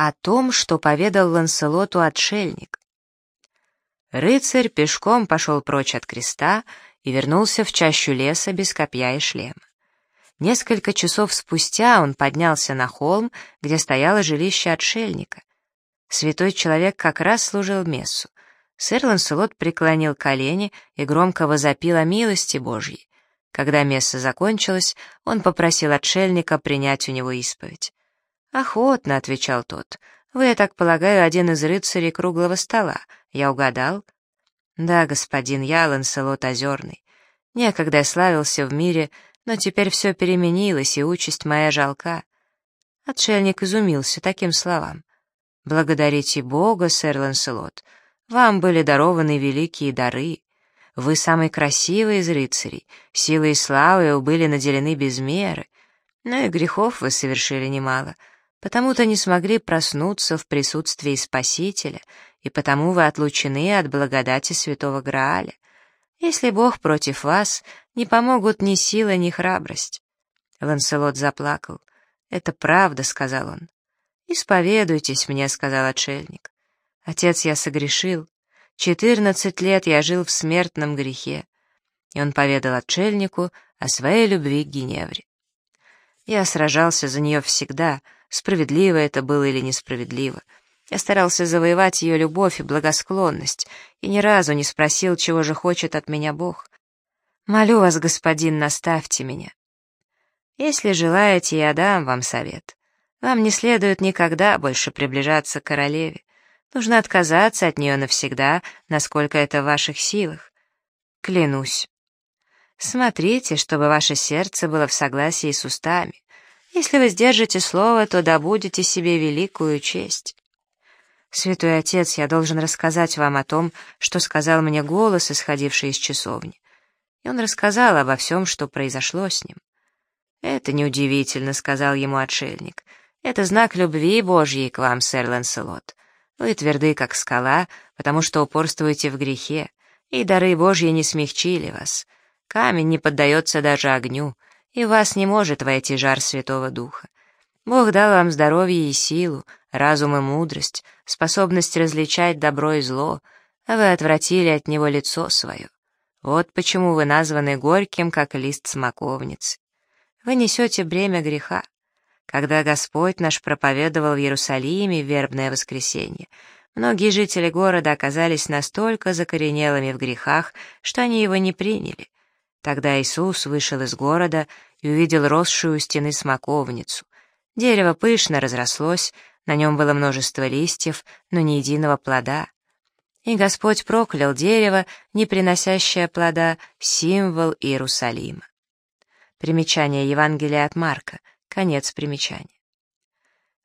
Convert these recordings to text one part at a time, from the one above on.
О том, что поведал Ланселоту отшельник. Рыцарь пешком пошел прочь от креста и вернулся в чащу леса без копья и шлема. Несколько часов спустя он поднялся на холм, где стояло жилище отшельника. Святой человек как раз служил мессу. Сэр Ланселот преклонил колени и громко возопил о милости Божьей. Когда месса закончилась, он попросил отшельника принять у него исповедь. «Охотно», — отвечал тот. «Вы, я так полагаю, один из рыцарей круглого стола. Я угадал?» «Да, господин, я Ланселот Озерный. Некогда я славился в мире, но теперь все переменилось, и участь моя жалка». Отшельник изумился таким словам. «Благодарите Бога, сэр Ланселот. Вам были дарованы великие дары. Вы самый красивый из рыцарей, силой и славой были наделены без меры, но и грехов вы совершили немало» потому-то не смогли проснуться в присутствии Спасителя, и потому вы отлучены от благодати Святого Грааля. Если Бог против вас, не помогут ни сила, ни храбрость». Ланселот заплакал. «Это правда», — сказал он. «Исповедуйтесь мне», — сказал отшельник. «Отец, я согрешил. Четырнадцать лет я жил в смертном грехе». И он поведал отшельнику о своей любви к Геневре. «Я сражался за нее всегда», — справедливо это было или несправедливо. Я старался завоевать ее любовь и благосклонность, и ни разу не спросил, чего же хочет от меня Бог. Молю вас, господин, наставьте меня. Если желаете, я дам вам совет. Вам не следует никогда больше приближаться к королеве. Нужно отказаться от нее навсегда, насколько это в ваших силах. Клянусь. Смотрите, чтобы ваше сердце было в согласии с устами. Если вы сдержите слово, то добудете себе великую честь. Святой Отец, я должен рассказать вам о том, что сказал мне голос, исходивший из часовни. И он рассказал обо всем, что произошло с ним. «Это неудивительно», — сказал ему отшельник. «Это знак любви Божьей к вам, сэр Ланселот. Вы тверды, как скала, потому что упорствуете в грехе, и дары Божьи не смягчили вас. Камень не поддается даже огню, и в вас не может войти жар Святого Духа. Бог дал вам здоровье и силу, разум и мудрость, способность различать добро и зло, а вы отвратили от него лицо свое. Вот почему вы названы горьким, как лист смоковницы. Вы несете бремя греха. Когда Господь наш проповедовал в Иерусалиме в вербное воскресенье, многие жители города оказались настолько закоренелыми в грехах, что они его не приняли, Тогда Иисус вышел из города и увидел росшую у стены смоковницу. Дерево пышно разрослось, на нем было множество листьев, но ни единого плода. И Господь проклял дерево, не приносящее плода, символ Иерусалима. Примечание Евангелия от Марка. Конец примечания.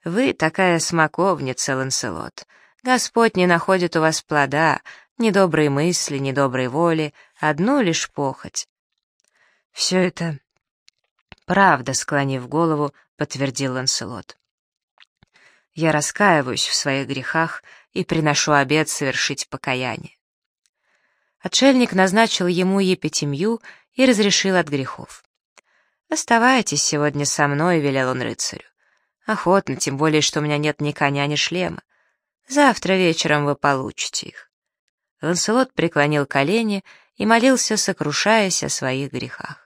Вы такая смоковница, Ланселот. Господь не находит у вас плода, ни доброй мысли, ни доброй воли, одну лишь похоть. «Все это правда», — склонив голову, подтвердил Ланселот. «Я раскаиваюсь в своих грехах и приношу обет совершить покаяние». Отшельник назначил ему епитемью и разрешил от грехов. «Оставайтесь сегодня со мной», — велел он рыцарю. «Охотно, тем более, что у меня нет ни коня, ни шлема. Завтра вечером вы получите их». Ланселот преклонил колени и молился, сокрушаясь о своих грехах.